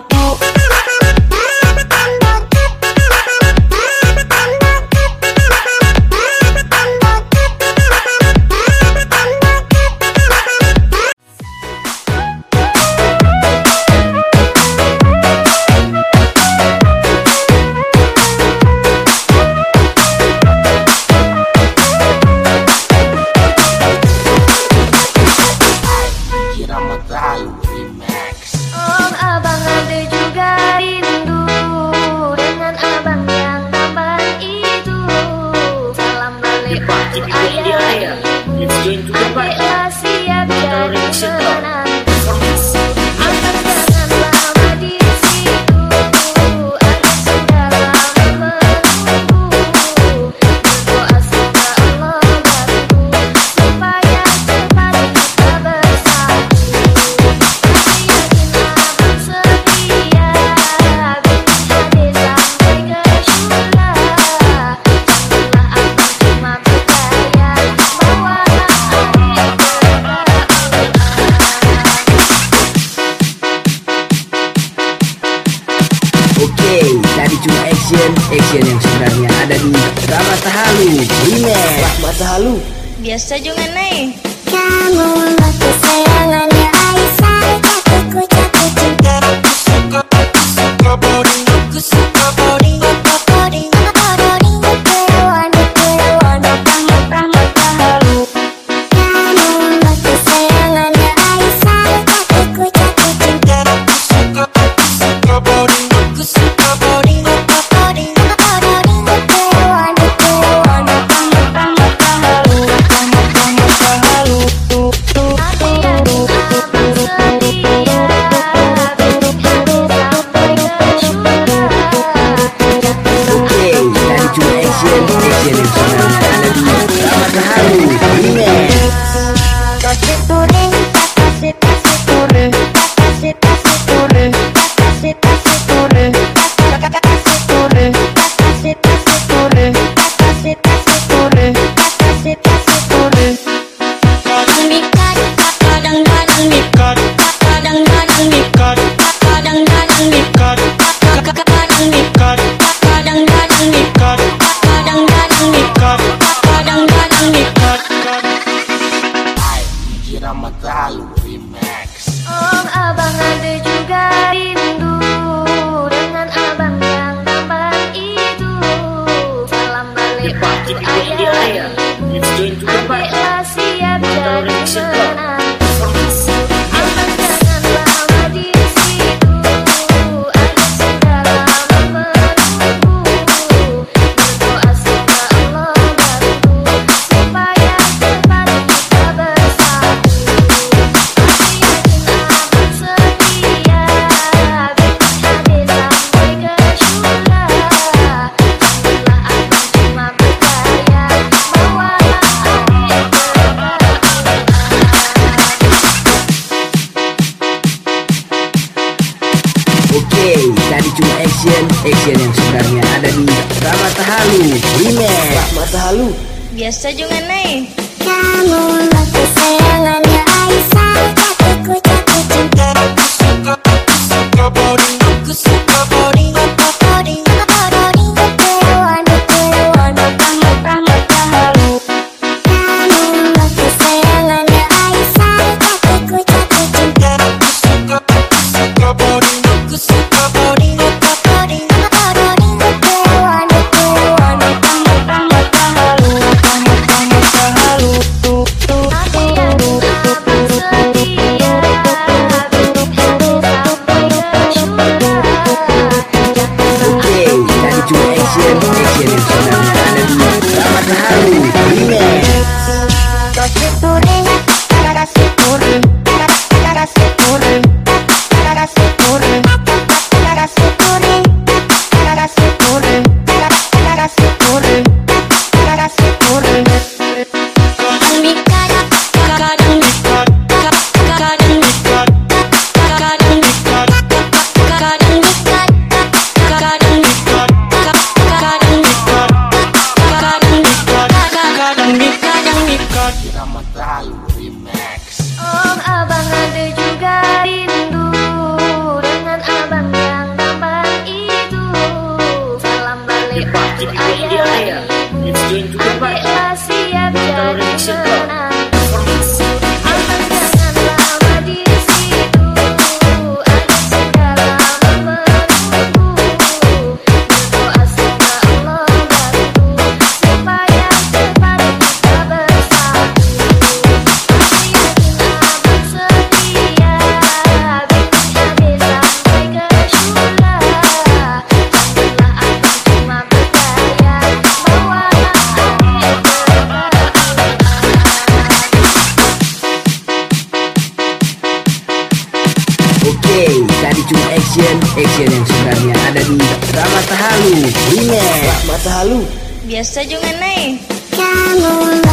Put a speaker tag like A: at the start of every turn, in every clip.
A: como.
B: Yeay, tadi cuma action, action yang sebenarnya ada di Rahmat Halu, Primer.
C: Rahmat Halu.
A: Biasa juga naik.
D: Kamu
B: kesayangan Station yang sebenarnya ada di Ramata Halu, Remix Ramata Halu
A: Biasa juga nih
D: Kamu kesayangannya Aisyah.
B: spesial yang sebenarnya ada di Ramatahalu. Iya. Halu
D: Brunei Biasa juga nih Kamu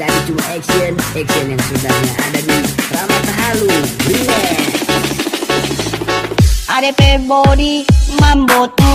B: tadi cuma action, action yang sebenarnya ada di Ramata Halu Remix.
E: Arepe body mambo tu